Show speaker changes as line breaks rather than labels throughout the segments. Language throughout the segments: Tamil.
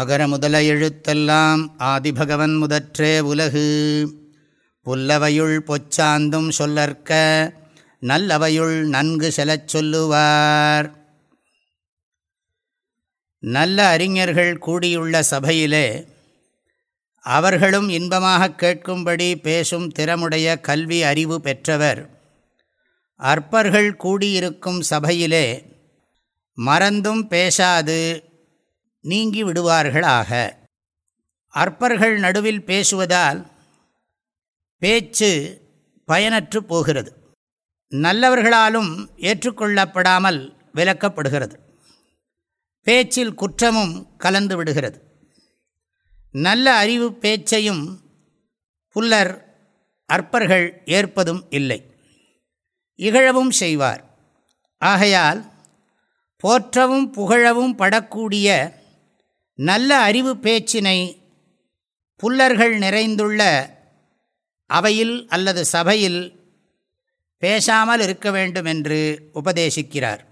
அகர முதல எழுத்தெல்லாம் ஆதிபகவன் முதற்றே உலகு புல்லவையுள் பொச்சாந்தும் சொல்லற்க நல்லவையுள் நன்கு செலச் சொல்லுவார் நல்ல அறிஞர்கள் கூடியுள்ள சபையிலே அவர்களும் இன்பமாக கேட்கும்படி பேசும் திறமுடைய கல்வி அறிவு பெற்றவர் அற்பர்கள் கூடியிருக்கும் சபையிலே மறந்தும் பேசாது நீங்கி விடுவார்களாக அற்பர்கள் நடுவில் பேசுவதால் பேச்சு பயனற்று போகிறது நல்லவர்களாலும் ஏற்றுக்கொள்ளப்படாமல் விளக்கப்படுகிறது பேச்சில் குற்றமும் கலந்து விடுகிறது நல்ல அறிவு பேச்சையும் புல்லர் அற்பர்கள் ஏற்பதும் இல்லை இகழவும் செய்வார் ஆகையால் போற்றவும் புகழவும் படக்கூடிய நல்ல அறிவு பேச்சினை புல்லர்கள் நிறைந்துள்ள அவையில் அல்லது சபையில் பேசாமல் இருக்க வேண்டும் என்று உபதேசிக்கிறார்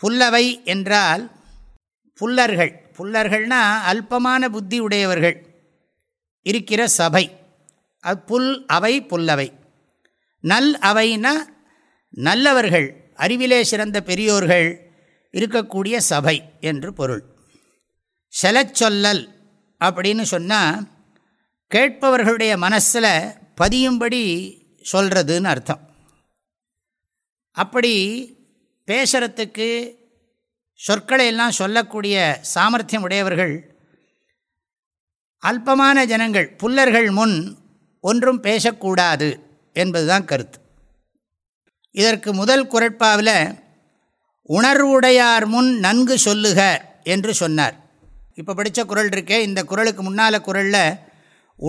புல்லவை என்றால் புல்லர்கள் புல்லர்கள்னால் அல்பமான புத்தி உடையவர்கள் இருக்கிற சபை அது புல் அவை புல்லவை நல் அவைனா நல்லவர்கள் அறிவிலே சிறந்த பெரியோர்கள் இருக்கக்கூடிய சபை என்று பொருள் செலச்சொல்லல் அப்படின்னு சொன்னால் கேட்பவர்களுடைய மனசில் பதியும்படி சொல்கிறதுன்னு அர்த்தம் அப்படி பேசுகிறத்துக்கு சொற்களை எல்லாம் சொல்லக்கூடிய சாமர்த்தியம் உடையவர்கள் அல்பமான ஜனங்கள் புல்லர்கள் முன் ஒன்றும் பேசக்கூடாது என்பதுதான் கருத்து இதற்கு முதல் குரட்பாவில் உணர்வுடையார் முன் நன்கு சொல்லுக என்று சொன்னார் இப்போ படித்த குரல் இருக்கே இந்த குரலுக்கு முன்னால் குரலில்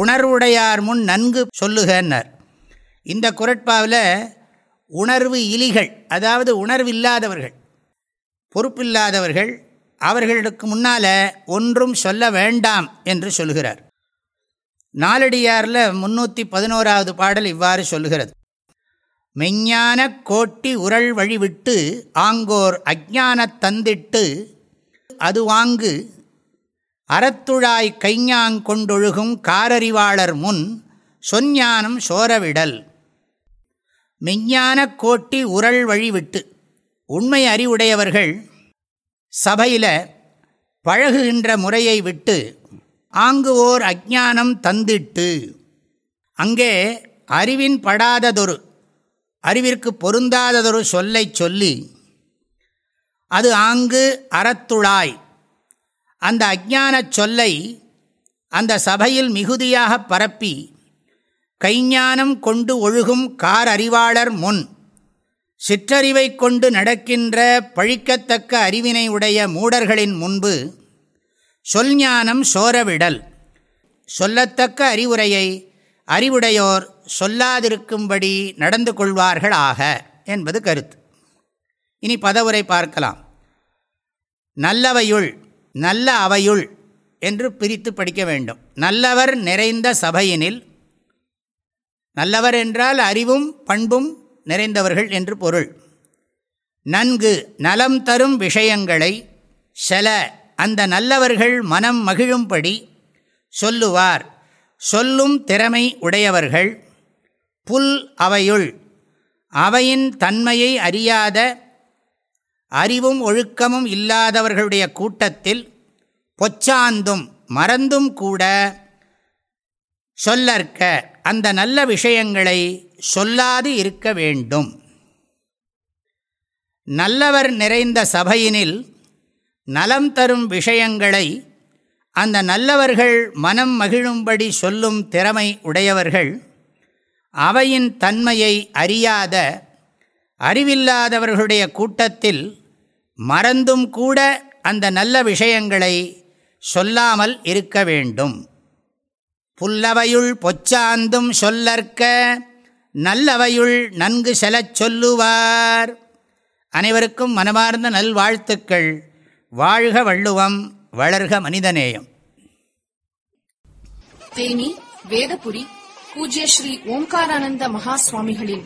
உணர்வுடையார் முன் நன்கு சொல்லுகன்னார் இந்த குரட்பாவில் உணர்வு இலிகள் அதாவது உணர்வு இல்லாதவர்கள் பொறுப்பில்லாதவர்கள் அவர்களுக்கு முன்னால் ஒன்றும் சொல்ல வேண்டாம் என்று சொல்கிறார் நாலடியாரில் முன்னூற்றி பதினோராவது பாடல் இவ்வாறு சொல்லுகிறது மெஞ்ஞான கோட்டி உரள் வழிவிட்டு ஆங்கோர் அஜானத் தந்திட்டு அது வாங்கு அறத்துழாய் கைஞாங்கொண்டொழுகும் காரறிவாளர் முன் சொஞ்ஞானம் சோரவிடல் மெஞ்ஞான கோட்டி உரள் வழிவிட்டு உண்மை அறிவுடையவர்கள் சபையில் பழகுகின்ற முறையை விட்டு ஆங்கு ஓர் அஜானம் தந்திட்டு அங்கே அறிவின் படாததொரு அறிவிற்கு பொருந்தாததொரு சொல்லை சொல்லி அது ஆங்கு அறத்துழாய் அந்த அஜான சொல்லை அந்த சபையில் மிகுதியாக பரப்பி கைஞானம் கொண்டு ஒழுகும் கார் அறிவாளர் முன் சிற்றறிவை கொண்டு நடக்கின்ற பழிக்கத்தக்க அறிவினை உடைய மூடர்களின் முன்பு சொல்ஞானம் சோரவிடல் சொல்லத்தக்க அறிவுரையை அறிவுடையோர் சொல்லாதிருக்கும்படி நடந்து கொள்வார்கள் ஆக என்பது கருத்து இனி பதவுரை பார்க்கலாம் நல்லவையுள் நல்ல அவையுள் என்று பிரித்து படிக்க வேண்டும் நல்லவர் நிறைந்த சபையினில் நல்லவர் என்றால் அறிவும் பண்பும் நிறைந்தவர்கள் என்று பொருள் நன்கு நலம் தரும் விஷயங்களை செல அந்த நல்லவர்கள் மனம் மகிழும்படி சொல்லுவார் சொல்லும் திறமை உடையவர்கள் புல் அவையுள் அவையின் தன்மையை அறியாத அறிவும் ஒழுக்கமும் இல்லாதவர்களுடைய கூட்டத்தில் பொச்சாந்தும் மறந்தும் கூட சொல்லற்க அந்த நல்ல விஷயங்களை சொல்லாது இருக்க வேண்டும் நல்லவர் நிறைந்த சபையினில் நலம் தரும் விஷயங்களை அந்த நல்லவர்கள் மனம் மகிழும்படி சொல்லும் திறமை உடையவர்கள் அவையின் தன்மையை அறியாத அறிவில்லாதவர்களுடைய கூட்டத்தில் மறந்தும் கூட அந்த நல்ல விஷயங்களை சொல்லாமல் இருக்க வேண்டும் புல்லவையுள் பொச்சாந்தும் சொல்லற்க நல்லவையுள் நன்கு செலச் சொல்லுவார் அனைவருக்கும் மனமார்ந்த நல்வாழ்த்துக்கள் வாழ்க வள்ளுவம் வளர்க மனிதநேயம் தேனி வேதபுரி பூஜ்ய ஸ்ரீ ஓம்காரானந்த மகா சுவாமிகளின்